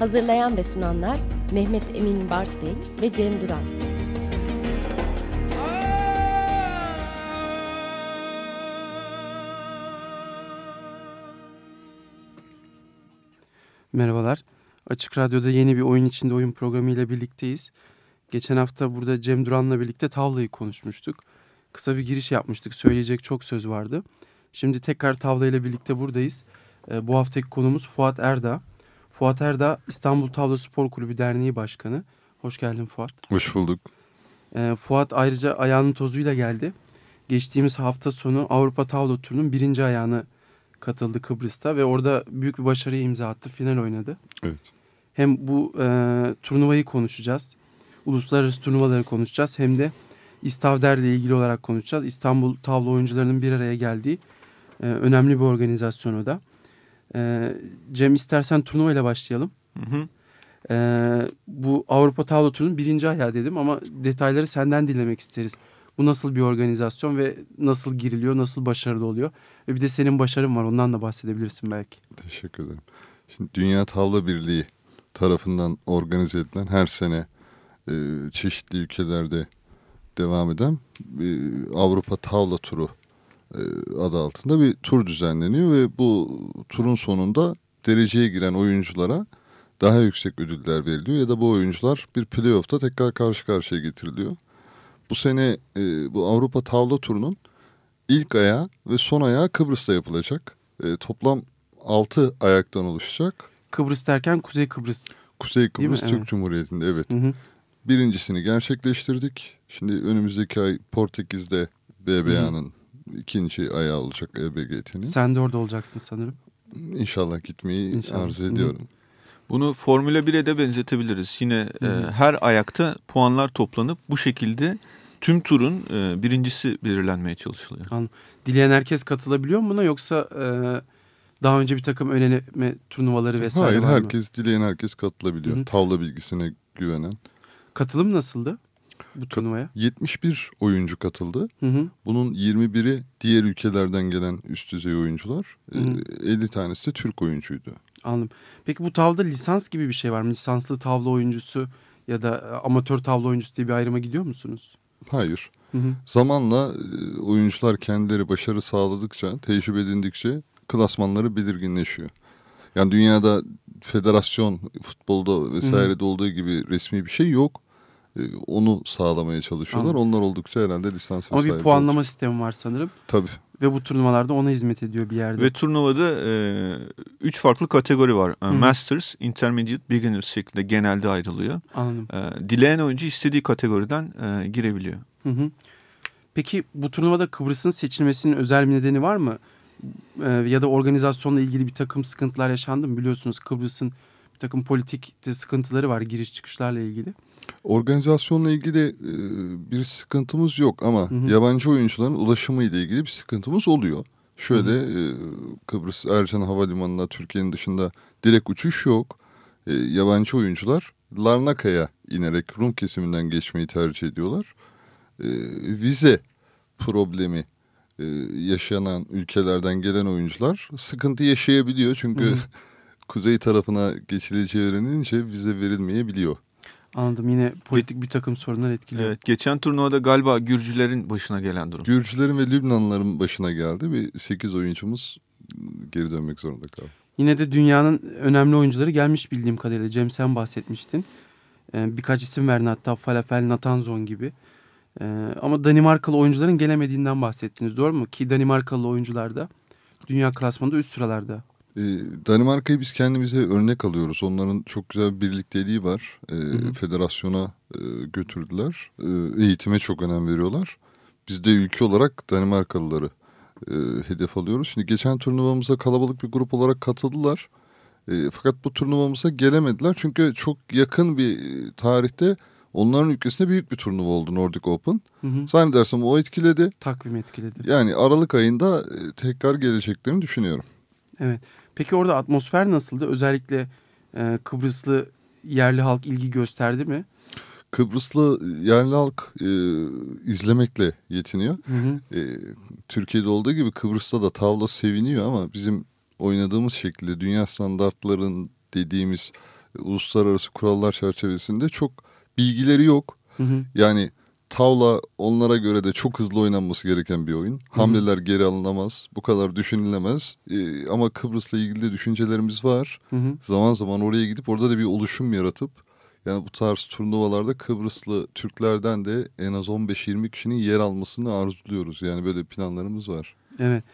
Hazırlayan ve sunanlar Mehmet Emin Bars Bey ve Cem Duran. Merhabalar. Açık Radyo'da yeni bir oyun içinde oyun programı ile birlikteyiz. Geçen hafta burada Cem Duran'la birlikte tavlayı konuşmuştuk. Kısa bir giriş yapmıştık. Söyleyecek çok söz vardı. Şimdi tekrar tavla ile birlikte buradayız. Ee, bu haftaki konumuz Fuat Erdağ. Fuat Erdağ İstanbul Tavla Spor Kulübü Derneği Başkanı. Hoş geldin Fuat. Hoş bulduk. Ee, Fuat ayrıca ayağının tozuyla geldi. Geçtiğimiz hafta sonu Avrupa Tavla Turu'nun birinci ayağını katıldı Kıbrıs'ta ve orada büyük bir başarıya imza attı. Final oynadı. Evet. Hem bu e, turnuvayı konuşacağız. Uluslararası turnuvaları konuşacağız. Hem de İstavder'le ilgili olarak konuşacağız. İstanbul tavla oyuncularının bir araya geldiği e, önemli bir organizasyon o da. E, Cem istersen turnuvayla başlayalım. Hı hı. E, bu Avrupa Tavla Turu'nun birinci ayağı dedim ama detayları senden dinlemek isteriz. Bu nasıl bir organizasyon ve nasıl giriliyor, nasıl başarılı oluyor? Ve bir de senin başarın var ondan da bahsedebilirsin belki. Teşekkür ederim. Şimdi Dünya Tavla Birliği tarafından organize edilen her sene e, çeşitli ülkelerde devam eden e, Avrupa Tavla Turu adı altında bir tur düzenleniyor ve bu turun sonunda dereceye giren oyunculara daha yüksek ödüller veriliyor ya da bu oyuncular bir playoff'ta tekrar karşı karşıya getiriliyor. Bu sene e, bu Avrupa Tavla Turu'nun ilk ayağı ve son ayağı Kıbrıs'ta yapılacak. E, toplam 6 ayaktan oluşacak. Kıbrıs derken Kuzey Kıbrıs. Kuzey Kıbrıs? Türk Evet. Cumhuriyeti'nde evet. Hı hı. Birincisini gerçekleştirdik. Şimdi önümüzdeki ay Portekiz'de BBA'nın ikinci ayağı olacak E EBGT'nin. Sen de orada olacaksın sanırım. İnşallah gitmeyi İnşallah. arzu hı. ediyorum. Bunu Formula 1'e de benzetebiliriz. Yine e, Hı. her ayakta puanlar toplanıp bu şekilde tüm turun e, birincisi belirlenmeye çalışılıyor. Dileyen herkes katılabiliyor mu buna yoksa e, daha önce bir takım öneleme turnuvaları vesaire Hayır var mı? herkes dileyen herkes katılabiliyor. Hı hı. Tavla bilgisine güvenen. Katılım nasıldı bu turnuvaya? 71 oyuncu katıldı. Hı hı. Bunun 21'i diğer ülkelerden gelen üst düzey oyuncular. Hı Ee, hı. 50 tanesi de Türk oyuncuydu. Anladım. Peki bu tavlada lisans gibi bir şey var mı? Lisanslı tavla oyuncusu ya da e, amatör tavla oyuncusu diye bir ayrıma gidiyor musunuz? Hayır. Hı hı. Zamanla e, oyuncular kendileri başarı sağladıkça, tecrübe edindikçe klasmanları belirginleşiyor. Yani dünyada federasyon futbolda vesairede olduğu gibi resmi bir şey yok. E, Onu sağlamaya çalışıyorlar. Anladım. Onlar oldukça herhalde lisans Ama bir puanlama olacak. sistemi var sanırım. Tabii. Ve bu turnuvalarda ona hizmet ediyor bir yerde. Ve turnuvada e, üç farklı kategori var. E, Hı. Masters, Intermediate, Beginners şeklinde genelde ayrılıyor. Anladım. E, dileyen oyuncu istediği kategoriden e, girebiliyor. Hı hı. Peki bu turnuvada Kıbrıs'ın seçilmesinin özel bir nedeni var mı? Ee, ya da organizasyonla ilgili bir takım sıkıntılar yaşandı mı? Biliyorsunuz Kıbrıs'ın bir takım politik sıkıntıları var giriş çıkışlarla ilgili. Organizasyonla ilgili e, bir sıkıntımız yok ama Hı hı. yabancı oyuncuların ulaşımı ile ilgili bir sıkıntımız oluyor. Şöyle e, Kıbrıs Ercan Havalimanı'na Türkiye'nin dışında direkt uçuş yok. E, yabancı oyuncular Larnaka'ya inerek Rum kesiminden geçmeyi tercih ediyorlar. Vize problemi yaşanan ülkelerden gelen oyuncular sıkıntı yaşayabiliyor. Çünkü Hı hı. kuzey tarafına geçileceği öğrenilince vize verilmeyebiliyor. Anladım yine politik bir takım sorunlar etkiliyor. Evet, geçen turnuvada galiba Gürcülerin başına gelen durum. Gürcülerin ve Lübnanlıların başına geldi ve 8 oyuncumuz geri dönmek zorunda kaldı. Yine de dünyanın önemli oyuncuları gelmiş bildiğim kadarıyla. Cem sen bahsetmiştin. Ee, birkaç isim verdin hatta Falafel, Natanzon gibi. Ee, ama Danimarkalı oyuncuların gelemediğinden bahsettiniz doğru mu? Ki Danimarkalı oyuncular da dünya klasmanında üst sıralarda. Ee, Danimarka'yı biz kendimize örnek alıyoruz. Onların çok güzel bir birlikteliği var. Ee, hı. Federasyona e, götürdüler. Ee, eğitime çok önem veriyorlar. Biz de ülke olarak Danimarkalıları e, hedef alıyoruz. Şimdi geçen turnuvamıza kalabalık bir grup olarak katıldılar. E, fakat bu turnuvamıza gelemediler çünkü çok yakın bir tarihte onların ülkesinde büyük bir turnuva oldu Nordic Open. Hı hı. Zannedersem o etkiledi. Takvim etkiledi. Yani Aralık ayında tekrar geleceklerini düşünüyorum. Evet. Peki orada atmosfer nasıldı? Özellikle e, Kıbrıslı yerli halk ilgi gösterdi mi? Kıbrıslı yerli halk e, izlemekle yetiniyor. Hı hı. E, Türkiye'de olduğu gibi Kıbrıs'ta da tavla seviniyor ama bizim oynadığımız şekilde dünya standartların dediğimiz uluslararası kurallar çerçevesinde çok bilgileri yok. Hı hı. Yani tavla onlara göre de çok hızlı oynanması gereken bir oyun. Hamleler geri alınamaz. Bu kadar düşünülemez. E, ama Kıbrıs'la ilgili de düşüncelerimiz var. Hı hı. Zaman zaman oraya gidip orada da bir oluşum yaratıp yani bu tarz turnuvalarda Kıbrıslı Türklerden de en az 15-20 kişinin yer almasını arzuluyoruz. Yani böyle planlarımız var. Evet.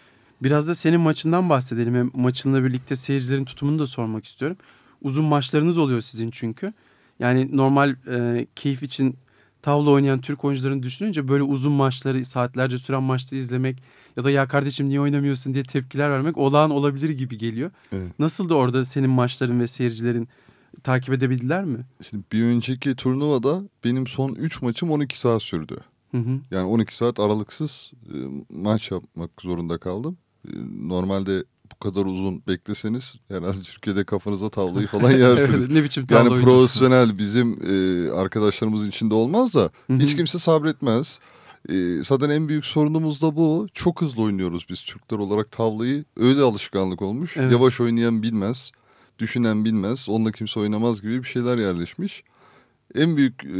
Biraz da senin maçından bahsedelim. Hem maçınla birlikte seyircilerin tutumunu da sormak istiyorum. Uzun maçlarınız oluyor sizin çünkü. Yani normal e, keyif için tavla oynayan Türk oyuncularını düşününce böyle uzun maçları saatlerce süren maçları izlemek ya da ya kardeşim niye oynamıyorsun diye tepkiler vermek olağan olabilir gibi geliyor. Evet. Nasıl da orada senin maçların ve seyircilerin takip edebildiler mi? Şimdi bir önceki turnuvada benim son 3 maçım 12 saat sürdü. Hı hı. Yani 12 saat aralıksız e, maç yapmak zorunda kaldım. E, normalde bu kadar uzun bekleseniz herhalde Türkiye'de kafanıza tavlayı falan yersiniz. Evet, ne biçim Yani profesyonel bizim e, arkadaşlarımızın içinde olmaz da Hı hı. hiç kimse sabretmez. E, zaten en büyük sorunumuz da bu. Çok hızlı oynuyoruz biz Türkler olarak tavlayı. Öyle alışkanlık olmuş. Evet. Yavaş oynayan bilmez. Düşünen bilmez. Onunla kimse oynamaz gibi bir şeyler yerleşmiş. En büyük e,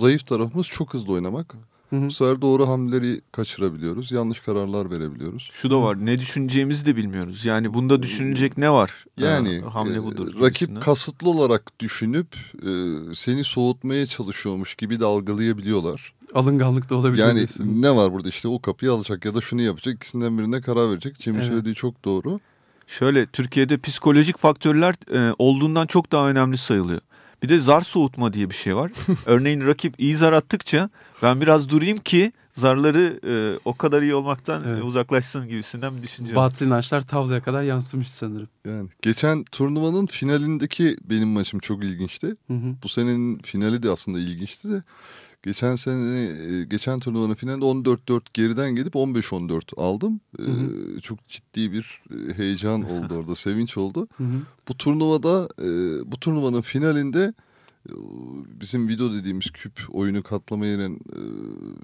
zayıf tarafımız çok hızlı oynamak. Hı hı. Bu sefer doğru hamleleri kaçırabiliyoruz. Yanlış kararlar verebiliyoruz. Şu da var. Ne düşüneceğimizi de bilmiyoruz. Yani bunda düşünecek ne var? Yani Ha, hamle e, budur. rakip gibisinden. kasıtlı olarak düşünüp e, seni soğutmaya çalışıyormuş gibi de algılayabiliyorlar. Alınganlık da olabilir. Yani diyorsun. ne var burada işte o kapıyı alacak ya da şunu yapacak ikisinden birine karar verecek. Cem'in Evet. söylediği çok doğru. Şöyle Türkiye'de psikolojik faktörler e, olduğundan çok daha önemli sayılıyor. Bir de zar soğutma diye bir şey var. Örneğin rakip iyi zar attıkça ben biraz durayım ki zarları e, o kadar iyi olmaktan Evet. uzaklaşsın gibisinden bir düşünce. Batıl inançlar tavlaya kadar yansımış sanırım. Yani geçen turnuvanın finalindeki benim maçım çok ilginçti. Hı hı. Bu senenin finali de aslında ilginçti de. Geçen sene e, geçen turnuvanın finalinde 14-4 geriden gelip 15-14 aldım. E, Hı Çok ciddi bir e, heyecan oldu orada, sevinç oldu. Hı hı. Bu turnuvada e, bu turnuvanın finalinde e, bizim video dediğimiz küp oyunu katlama yerin e,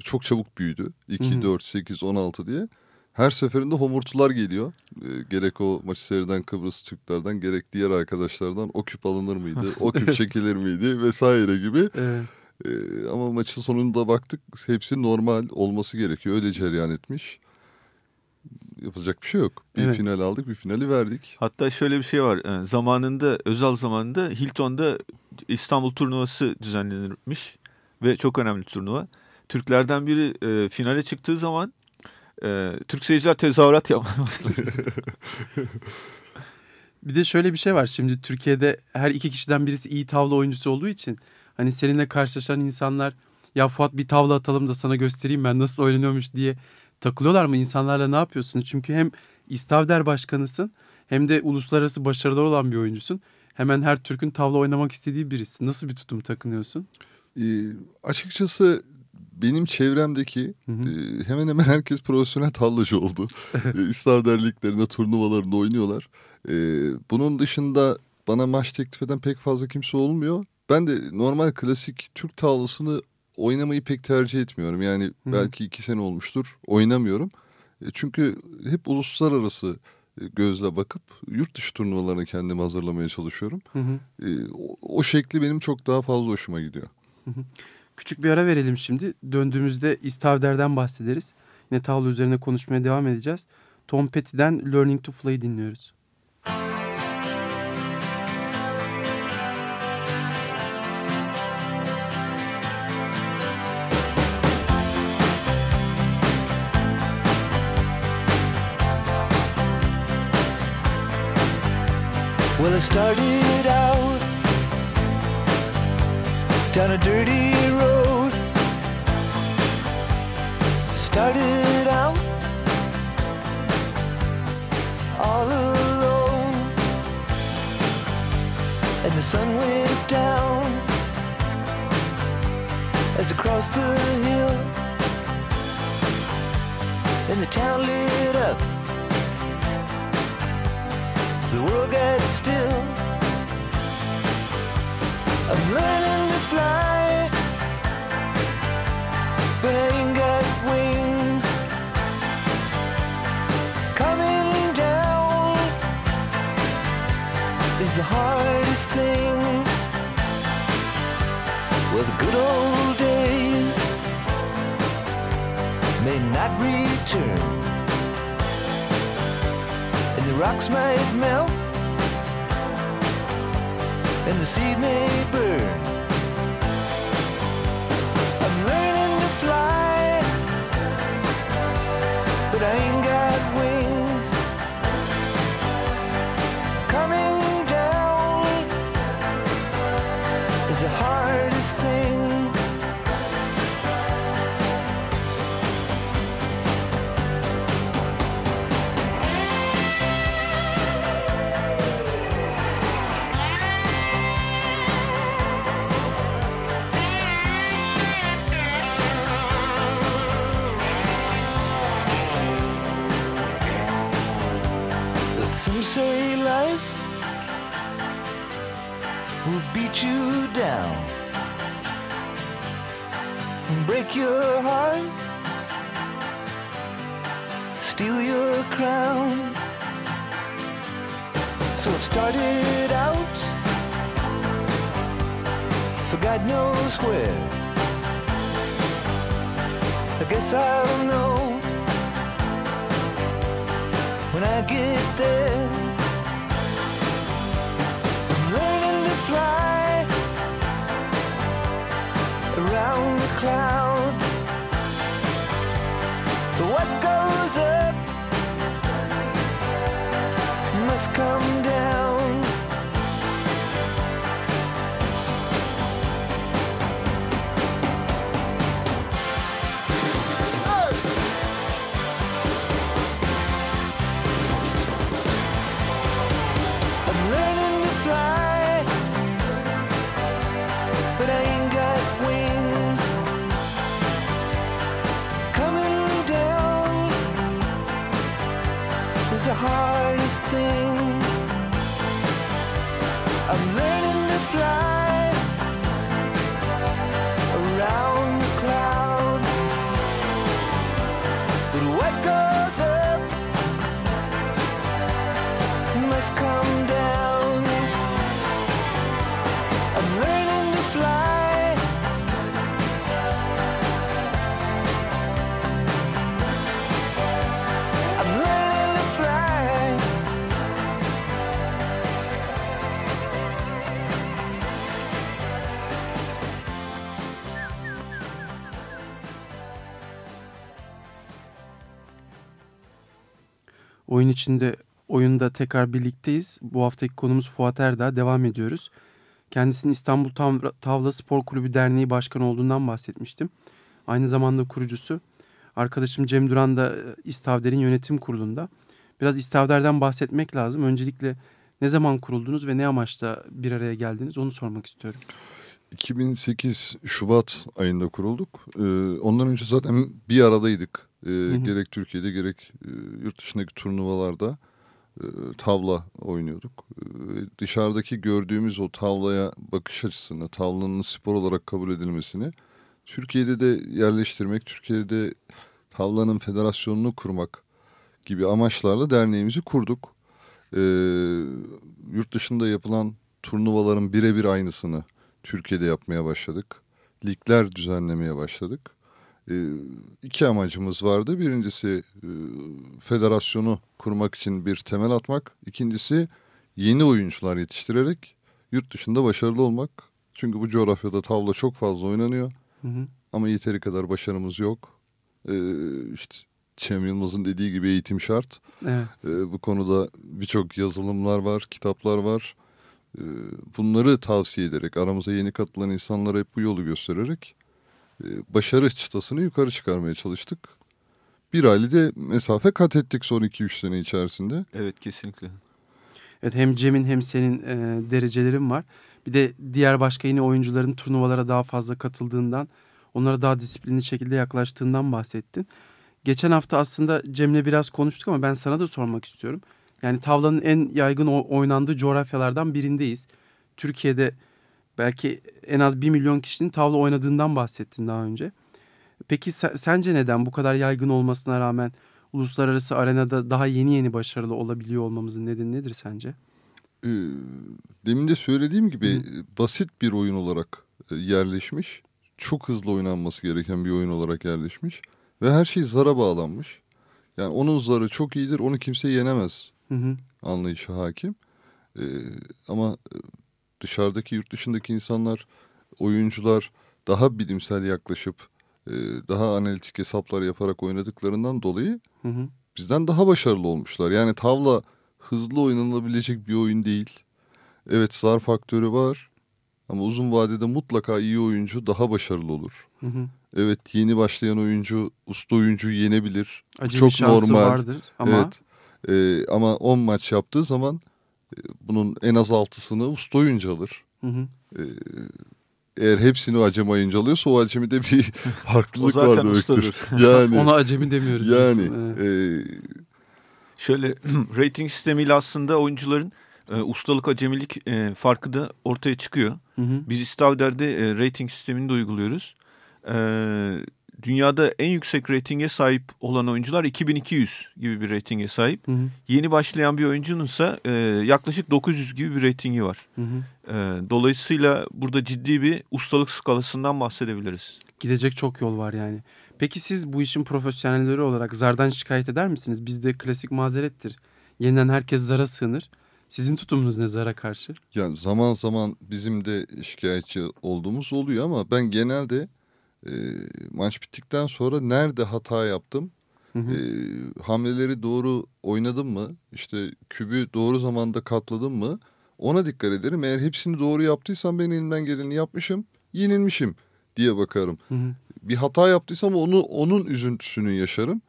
çok çabuk büyüdü. 2, Hı hı. 4, 8, 16 diye. Her seferinde homurtular geliyor. E, gerek o maçı seyreden Kıbrıs Türklerden gerek diğer arkadaşlardan o küp alınır mıydı, o küp çekilir miydi vesaire gibi. Evet. E, ama maçın sonunda baktık hepsi normal olması gerekiyor. Öyle cereyan etmiş. Yapacak bir şey yok. Bir Evet. final aldık, bir finali verdik. Hatta şöyle bir şey var. e, Zamanında özel zamanında Hilton'da İstanbul turnuvası düzenlenirmiş ve çok önemli turnuva. Türklerden biri e, finale çıktığı zaman e, Türk seyirciler tezahürat yapmaya başladı. Bir de şöyle bir şey var. Şimdi Türkiye'de her iki kişiden birisi iyi tavla oyuncusu olduğu için hani seninle karşılaşan insanlar ya Fuat bir tavla atalım da sana göstereyim ben nasıl oynanıyormuş diye takılıyorlar mı? İnsanlarla ne yapıyorsun? Çünkü hem İstavder başkanısın hem de uluslararası başarılar olan bir oyuncusun. Hemen her Türk'ün tavla oynamak istediği birisi. Nasıl bir tutum takınıyorsun? Ee, açıkçası benim çevremdeki Hı hı. e, hemen hemen herkes profesyonel tavlacı oldu. e, İstavder liglerinde, turnuvalarında oynuyorlar. E, bunun dışında bana maç teklif eden pek fazla kimse olmuyor. Ben de normal klasik Türk tavlasını oynamayı pek tercih etmiyorum. Yani hı. belki iki sene olmuştur oynamıyorum. E, çünkü hep uluslararası e, gözle bakıp yurt dışı turnuvalarına kendimi hazırlamaya çalışıyorum. Hı hı. E, o, o şekli benim çok daha fazla hoşuma gidiyor. Küçük bir ara verelim şimdi. Döndüğümüzde İstavder'den bahsederiz. Yine tavla üzerine konuşmaya devam edeceğiz. Tom Petty'den Learning to Fly dinliyoruz. Well, I started out down a dirty road. Started out all alone. And the sun went down as across the hill and the town lit up. The world gets still. I'm learning to fly, but I got wings. Coming down is the hardest thing. Well, the good old days may not return, rocks might melt, and the seed may burn. I'll know when I get there. I'm learning to fly around the clouds. But what goes up must come down. The hardest thing. I'm learning to fly Oyun içinde oyunda tekrar birlikteyiz. Bu haftaki konumuz Fuat Erdağ. Devam ediyoruz. Kendisinin İstanbul Tav- Tavla Spor Kulübü Derneği Başkanı olduğundan bahsetmiştim. Aynı zamanda kurucusu. Arkadaşım Cem Duran da e, İstavder'in yönetim kurulunda. Biraz İstavder'den bahsetmek lazım. Öncelikle ne zaman kuruldunuz ve ne amaçla bir araya geldiniz onu sormak istiyorum. 2008 Şubat ayında kurulduk. Ee, ondan önce zaten bir aradaydık. Ee, hı. Gerek Türkiye'de gerek e, yurt dışındaki turnuvalarda e, tavla oynuyorduk. E, dışarıdaki gördüğümüz o tavlaya bakış açısını, tavlanın spor olarak kabul edilmesini Türkiye'de de yerleştirmek, Türkiye'de tavlanın federasyonunu kurmak gibi amaçlarla derneğimizi kurduk. E, yurt dışında yapılan turnuvaların birebir aynısını Türkiye'de yapmaya başladık. Ligler düzenlemeye başladık. Ee, iki amacımız vardı. Birincisi e, federasyonu kurmak için bir temel atmak. İkincisi yeni oyuncular yetiştirerek yurt dışında başarılı olmak. Çünkü bu coğrafyada tavla çok fazla oynanıyor Hı hı. ama yeteri kadar başarımız yok. Ee, işte Cem Yılmaz'ın dediği gibi eğitim şart. Evet. Ee, bu konuda birçok yazılımlar var, kitaplar var. Ee, bunları tavsiye ederek, aramıza yeni katılan insanlara hep bu yolu göstererek e, başarı çıtasını yukarı çıkarmaya çalıştık. Bir aile de mesafe kat ettik son 2-3 sene içerisinde. Evet kesinlikle. Evet hem Cem'in hem senin e, derecelerin var. Bir de diğer başka yine oyuncuların turnuvalara daha fazla katıldığından, onlara daha disiplinli şekilde yaklaştığından bahsettin. Geçen hafta aslında Cem'le biraz konuştuk ama ben sana da sormak istiyorum. Yani tavlanın en yaygın oynandığı coğrafyalardan birindeyiz. Türkiye'de belki en az 1 milyon kişinin tavla oynadığından bahsettin daha önce. Peki se- sence neden bu kadar yaygın olmasına rağmen uluslararası arenada daha yeni yeni başarılı olabiliyor olmamızın nedeni nedir sence? Ee, demin de söylediğim gibi Hı. basit bir oyun olarak e, yerleşmiş. Çok hızlı oynanması gereken bir oyun olarak yerleşmiş. Ve her şey zara bağlanmış. Yani onun zarı çok iyidir, onu kimse yenemez Hı hı. anlayışı hakim. Ee, ama e, dışarıdaki, yurt dışındaki insanlar, oyuncular daha bilimsel yaklaşıp e, daha analitik hesaplar yaparak oynadıklarından dolayı Hı hı. bizden daha başarılı olmuşlar. Yani tavla hızlı oynanabilecek bir oyun değil. Evet zar faktörü var ama uzun vadede mutlaka iyi oyuncu daha başarılı olur. Hı hı. Evet yeni başlayan oyuncu usta oyuncuyu yenebilir. Acemi çok şansı normal. vardır ama Evet Ee, ama 10 maç yaptığı zaman e, bunun en az altısını usta oyuncu alır. hı hı. Ee, eğer hepsini acemi oyuncu alıyorsa o acemide bir O farklılık zaten var demektir. ustadır. Yani ona acemi demiyoruz. yani diyorsun. Evet. e, Şöyle rating sistemiyle aslında oyuncuların e, ustalık acemilik e, farkı da ortaya çıkıyor. Hı hı. Biz İstavder'de e, rating sistemini de uyguluyoruz. E, dünyada en yüksek ratinge sahip olan oyuncular 2200 gibi bir ratinge sahip. Hı hı. Yeni başlayan bir oyuncunun ise e, yaklaşık 900 gibi bir ratingi var. Hı hı. E, dolayısıyla burada ciddi bir ustalık skalasından bahsedebiliriz. Gidecek çok yol var yani. Peki siz bu işin profesyonelleri olarak zardan şikayet eder misiniz? Bizde klasik mazerettir. Yeniden herkes zara sığınır. Sizin tutumunuz ne zara karşı? Yani zaman zaman bizim de şikayetçi olduğumuz oluyor ama ben genelde e, maç bittikten sonra nerede hata yaptım, Hı hı. e, hamleleri doğru oynadım mı, işte kübü doğru zamanda katladım mı ona dikkat ederim. Eğer hepsini doğru yaptıysam ben elimden geleni yapmışım, yenilmişim diye bakarım. Hı hı. Bir hata yaptıysam onu onun üzüntüsünü yaşarım.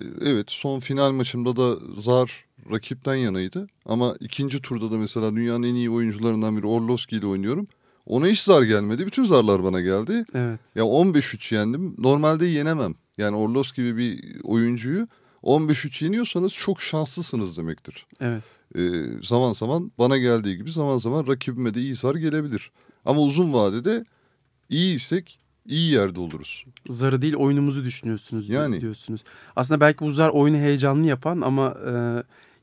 E, Evet son final maçımda da zar rakipten yanaydı. Ama ikinci turda da mesela dünyanın en iyi oyuncularından biri Orlovski ile oynuyorum. Ona hiç zar gelmedi. Bütün zarlar bana geldi. Evet. Ya 15-3 yendim. Normalde yenemem. Yani Orlovski gibi bir oyuncuyu 15-3 yeniyorsanız çok şanslısınız demektir. Evet. Ee, zaman zaman bana geldiği gibi zaman zaman rakibime de iyi zar gelebilir. Ama uzun vadede iyiysek iyi yerde oluruz. Zarı değil oyunumuzu düşünüyorsunuz Yani. diyorsunuz. Aslında belki bu zar oyunu heyecanlı yapan ama e,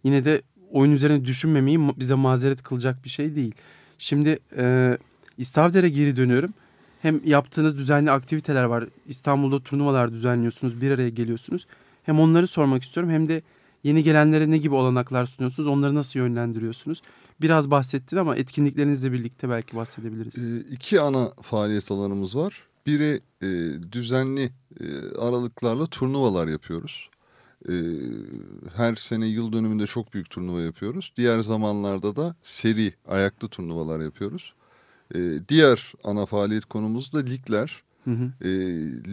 yine de oyun üzerine düşünmemeyi bize mazeret kılacak bir şey değil. Şimdi e, İstavder'e geri dönüyorum. Hem yaptığınız düzenli aktiviteler var. İstanbul'da turnuvalar düzenliyorsunuz, bir araya geliyorsunuz. Hem onları sormak istiyorum hem de yeni gelenlere ne gibi olanaklar sunuyorsunuz, onları nasıl yönlendiriyorsunuz? Biraz bahsettin ama etkinliklerinizle birlikte belki bahsedebiliriz. Ee, iki ana faaliyet alanımız var. Biri e, düzenli e, aralıklarla turnuvalar yapıyoruz. E, her sene yıl dönümünde çok büyük turnuva yapıyoruz. Diğer zamanlarda da seri ayaklı turnuvalar yapıyoruz. E, diğer ana faaliyet konumuz da ligler. Hı hı. E,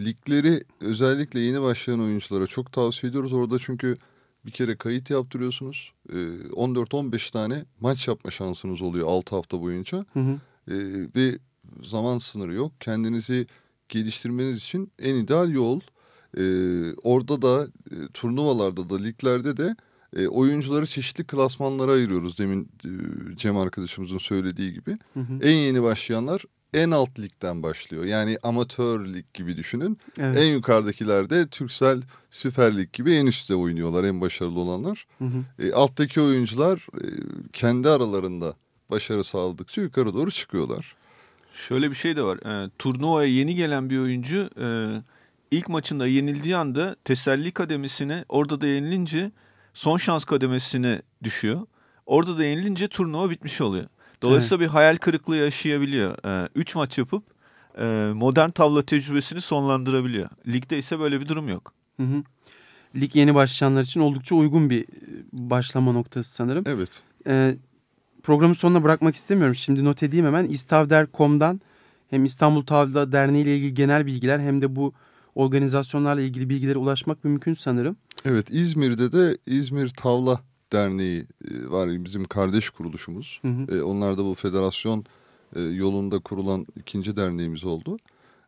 ligleri özellikle yeni başlayan oyunculara çok tavsiye ediyoruz. Orada çünkü bir kere kayıt yaptırıyorsunuz. E, 14-15 tane maç yapma şansınız oluyor 6 hafta boyunca. Hı hı. E, ve zaman sınırı yok. Kendinizi geliştirmeniz için en ideal yol. E, orada da e, turnuvalarda da liglerde de e, oyuncuları çeşitli klasmanlara ayırıyoruz. Demin e, Cem arkadaşımızın söylediği gibi. Hı hı. En yeni başlayanlar en alt ligden başlıyor. Yani amatör lig gibi düşünün. Evet. En yukarıdakiler de Türksel Süper Lig gibi en üstte oynuyorlar. En başarılı olanlar. Hı hı. E, alttaki oyuncular e, kendi aralarında başarı sağladıkça yukarı doğru çıkıyorlar. Şöyle bir şey de var. E, turnuvaya yeni gelen bir oyuncu e, ilk maçında yenildiği anda teselli kademesine orada da yenilince son şans kademesine düşüyor. Orada da yenilince turnuva bitmiş oluyor. Dolayısıyla bir hayal kırıklığı yaşayabiliyor. E, üç maç yapıp e, modern tavla tecrübesini sonlandırabiliyor. Ligde ise böyle bir durum yok. Hı hı. Lig yeni başlayanlar için oldukça uygun bir e, başlama noktası sanırım. Evet. Ee, programın sonuna bırakmak istemiyorum. Şimdi not edeyim hemen. İstavder.com'dan hem İstanbul Tavla Derneği ile ilgili genel bilgiler hem de bu organizasyonlarla ilgili bilgilere ulaşmak mümkün sanırım. Evet İzmir'de de İzmir Tavla Derneği e, var bizim kardeş kuruluşumuz. Hı hı. E, onlar da bu federasyon e, yolunda kurulan ikinci derneğimiz oldu.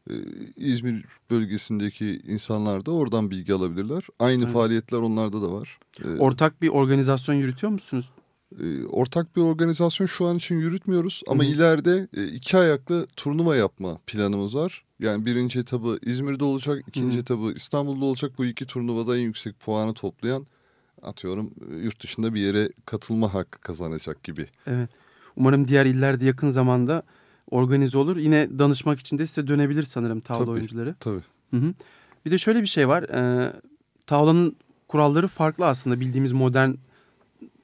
E, İzmir bölgesindeki insanlar da oradan bilgi alabilirler. Aynı Evet. faaliyetler onlarda da var. E, Ortak bir organizasyon yürütüyor musunuz? E, ortak bir organizasyon şu an için yürütmüyoruz ama Hı hı. ileride e, iki ayaklı turnuva yapma planımız var. Yani birinci etabı İzmir'de olacak, ikinci Hı. etabı İstanbul'da olacak. Bu iki turnuvada en yüksek puanı toplayan atıyorum e, yurt dışında bir yere katılma hakkı kazanacak gibi. Evet. Umarım diğer illerde yakın zamanda organize olur. Yine danışmak için de size dönebilir sanırım tavla Tabii. oyuncuları. Tabii. Hı hı. Bir de şöyle bir şey var. Ee, tavlanın kuralları farklı aslında. Bildiğimiz modern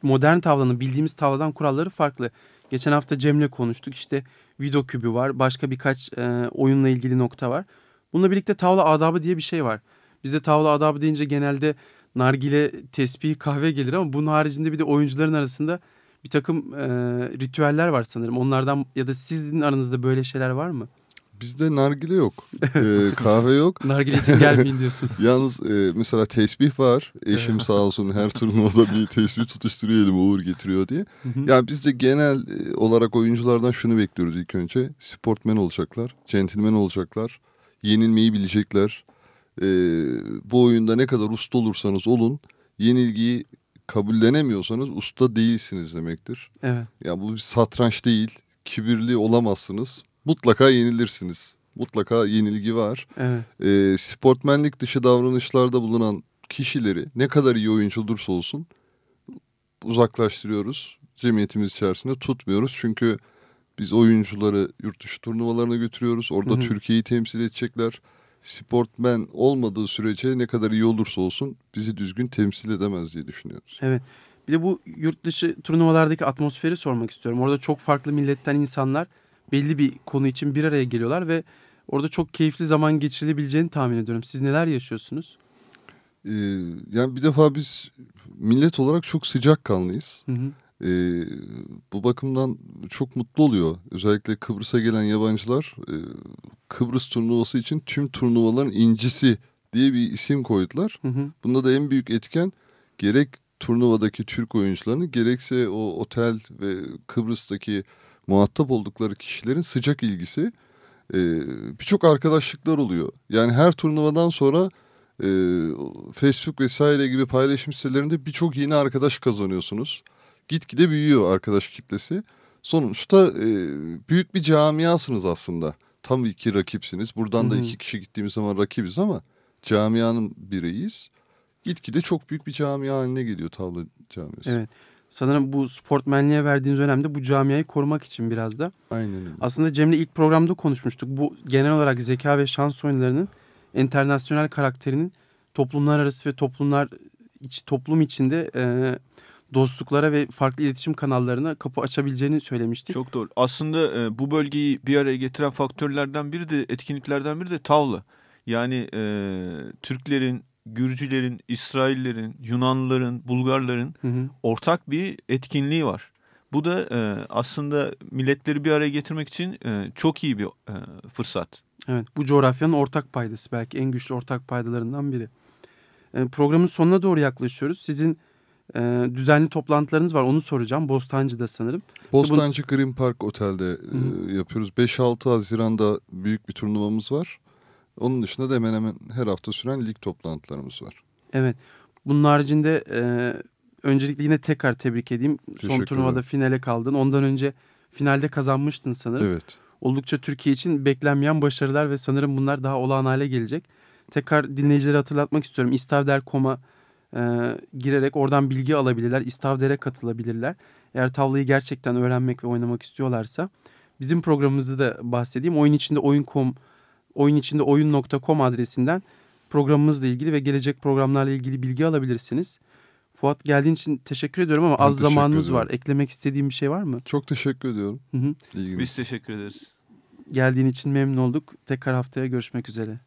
modern tavlanın bildiğimiz tavladan kuralları farklı. Geçen hafta Cem'le konuştuk. İşte video kübü var. Başka birkaç e, oyunla ilgili nokta var. Bununla birlikte tavla adabı diye bir şey var. Bizde tavla adabı deyince genelde nargile, tesbih, kahve gelir ama bunun haricinde bir de oyuncuların arasında bir takım e, ritüeller var sanırım. Onlardan ya da sizin aranızda böyle şeyler var mı? Bizde nargile yok, e, kahve yok. Nargile için gelmeyin diyorsun. Yalnız e, mesela tesbih var. Eşim sağ olsun her turnuvada bir tesbih tutuşturuyor elime uğur getiriyor diye. Yani biz de genel e, olarak oyunculardan şunu bekliyoruz ilk önce. Sportmen olacaklar, centilmen olacaklar, yenilmeyi bilecekler. E, bu oyunda ne kadar usta olursanız olun, yenilgiyi kabullenemiyorsanız usta değilsiniz demektir. Evet. Ya bu bir satranç değil, kibirli olamazsınız. Mutlaka yenilirsiniz. Mutlaka yenilgi var. Evet. E, sportmenlik dışı davranışlarda bulunan kişileri ne kadar iyi oyuncu olursa olsun uzaklaştırıyoruz. Cemiyetimiz içerisinde tutmuyoruz. Çünkü biz oyuncuları yurt dışı turnuvalarına götürüyoruz. Orada. Türkiye'yi temsil edecekler. Sportmen olmadığı sürece ne kadar iyi olursa olsun bizi düzgün temsil edemez diye düşünüyoruz. Evet. Bir de bu yurt dışı turnuvalardaki atmosferi sormak istiyorum. Orada çok farklı milletten insanlar belli bir konu için bir araya geliyorlar ve orada çok keyifli zaman geçirilebileceğini tahmin ediyorum. Siz neler yaşıyorsunuz? Ee, yani bir defa biz millet olarak çok sıcakkanlıyız. Hı hı. Ee, bu bakımdan çok mutlu oluyor. Özellikle Kıbrıs'a gelen yabancılar e, Kıbrıs turnuvası için tüm turnuvaların incisi diye bir isim koydular. Hı hı. Bunda da en büyük etken gerek turnuvadaki Türk oyuncularını gerekse o otel ve Kıbrıs'taki muhatap oldukları kişilerin sıcak ilgisi. Ee, Birçok arkadaşlıklar oluyor. Yani her turnuvadan sonra e, Facebook vesaire gibi paylaşım sitelerinde birçok yeni arkadaş kazanıyorsunuz. Gitgide büyüyor arkadaş kitlesi. Sonuçta e, büyük bir camiasınız aslında. Tabii ki rakipsiniz. Buradan da Hı hı. iki kişi gittiğimiz zaman rakibiz ama camianın bireyiz. Gitgide çok büyük bir camia haline geliyor tavla camiası. Evet. Sanırım bu sportmenliğe verdiğiniz önemde bu camiayı korumak için biraz da. Aynen öyle. Aslında Cem'le ilk programda konuşmuştuk. Bu genel olarak zeka ve şans oyunlarının internasyonel karakterinin toplumlar arası ve toplumlar iç, toplum içinde e, dostluklara ve farklı iletişim kanallarına kapı açabileceğini söylemiştik. Çok doğru. Aslında e, bu bölgeyi bir araya getiren faktörlerden biri de etkinliklerden biri de tavla. Yani e, Türklerin, Gürcülerin, İsraillerin, Yunanlıların, Bulgarların Hı hı. ortak bir etkinliği var. Bu da e, aslında milletleri bir araya getirmek için e, çok iyi bir e, fırsat. Evet bu coğrafyanın ortak paydası belki en güçlü ortak paydalarından biri. E, programın sonuna doğru yaklaşıyoruz. Sizin e, düzenli toplantılarınız var onu soracağım. Bostancı'da sanırım. Bostancı Green Park Otel'de Hı. e, yapıyoruz. 5-6 Haziran'da büyük bir turnuvamız var. Onun dışında da hemen hemen her hafta süren lig toplantılarımız var. Evet bunun haricinde e, öncelikle yine tekrar tebrik edeyim. Son Teşekkür turnuvada ederim. finale kaldın. Ondan önce finalde kazanmıştın sanırım. Evet. Oldukça Türkiye için beklenmeyen başarılar ve sanırım bunlar daha olağan hale gelecek. Tekrar dinleyicileri hatırlatmak istiyorum. İstavder.com'a e, girerek oradan bilgi alabilirler. İstavder'e katılabilirler. Eğer tavlayı gerçekten öğrenmek ve oynamak istiyorlarsa. Bizim programımızı da bahsedeyim. Oyun içinde oyun.com oyun içinde oyun.com adresinden programımızla ilgili ve gelecek programlarla ilgili bilgi alabilirsiniz. Fuat geldiğin için teşekkür ediyorum ama Ben az zamanımız ediyorum. var. Eklemek istediğim bir şey var mı? Çok teşekkür ediyorum. Hı hı. İlginiz. Biz teşekkür ederiz. Geldiğin için memnun olduk. Tekrar haftaya görüşmek üzere.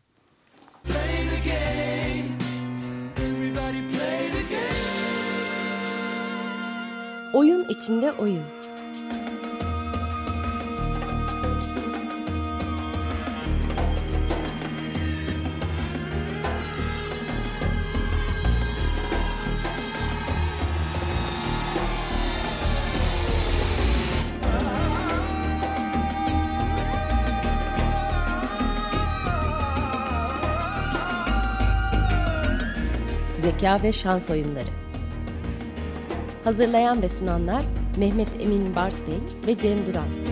Oyun içinde oyun. Zeka ve şans oyunları. Hazırlayan ve sunanlar Mehmet Emin Bars Bey ve Cem Duran.